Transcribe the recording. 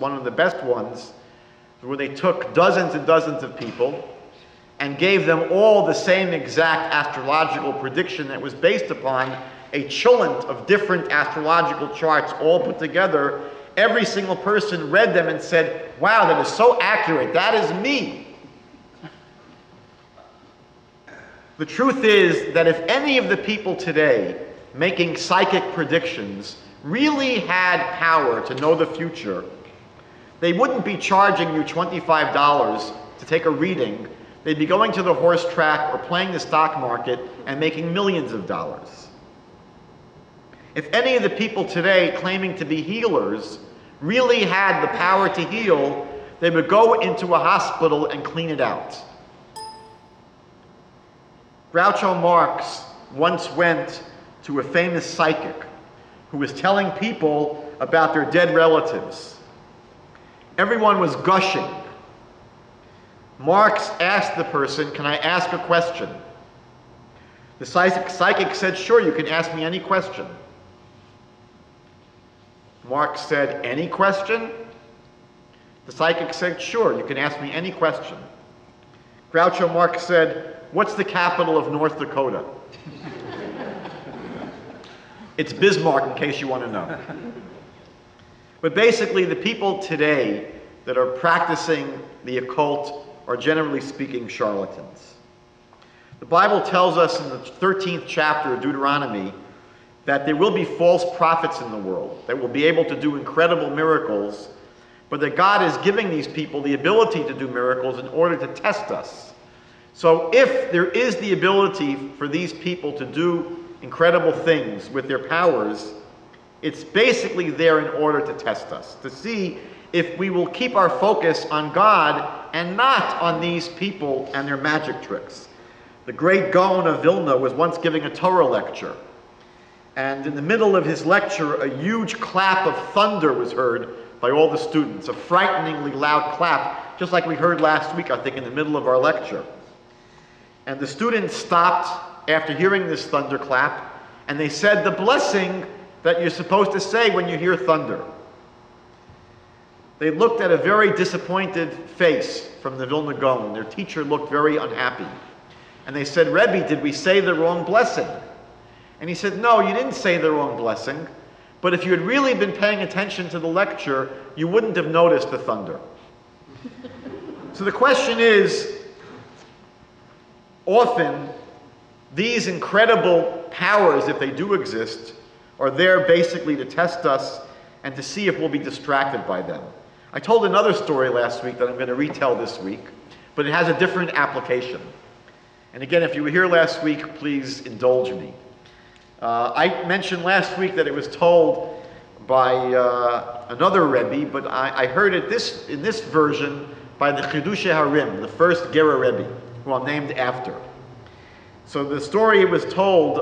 one of the best ones, where they took dozens and dozens of people and gave them all the same exact astrological prediction that was based upon a chulent of different astrological charts all put together. Every single person read them and said, Wow, that is so accurate. That is me. The truth is that if any of the people today making psychic predictions really had power to know the future, they wouldn't be charging you $25 to take a reading. They'd be going to the horse track or playing the stock market and making millions of dollars. If any of the people today claiming to be healers really had the power to heal, they would go into a hospital and clean it out. Groucho Marx once went to a famous psychic who was telling people about their dead relatives. Everyone was gushing. Marx asked the person, Can I ask a question? The psychic said, Sure, you can ask me any question. Marx said, Any question? The psychic said, Sure, you can ask me any question. Groucho Marx said, What's the capital of North Dakota? it's Bismarck, in case you want to know. But basically, the people today that are practicing the occult are generally speaking charlatans. The Bible tells us in the 13th chapter of Deuteronomy that there will be false prophets in the world that will be able to do incredible miracles, but that God is giving these people the ability to do miracles in order to test us. So, if there is the ability for these people to do incredible things with their powers, it's basically there in order to test us, to see if we will keep our focus on God and not on these people and their magic tricks. The great Gaon of Vilna was once giving a Torah lecture. And in the middle of his lecture, a huge clap of thunder was heard by all the students, a frighteningly loud clap, just like we heard last week, I think, in the middle of our lecture. And the students stopped after hearing this thunderclap, and they said the blessing that you're supposed to say when you hear thunder. They looked at a very disappointed face from the Vilna Gaon. Their teacher looked very unhappy. And they said, Rebbe, did we say the wrong blessing? And he said, No, you didn't say the wrong blessing. But if you had really been paying attention to the lecture, you wouldn't have noticed the thunder. so the question is often these incredible powers, if they do exist, are there basically to test us and to see if we'll be distracted by them. I told another story last week that I'm going to retell this week, but it has a different application. And again, if you were here last week, please indulge me. Uh, I mentioned last week that it was told by uh, another Rebbe, but I, I, heard it this, in this version by the Chidushei HaRim, the first Gerrer Rebbe, who I'm named after. So the story was told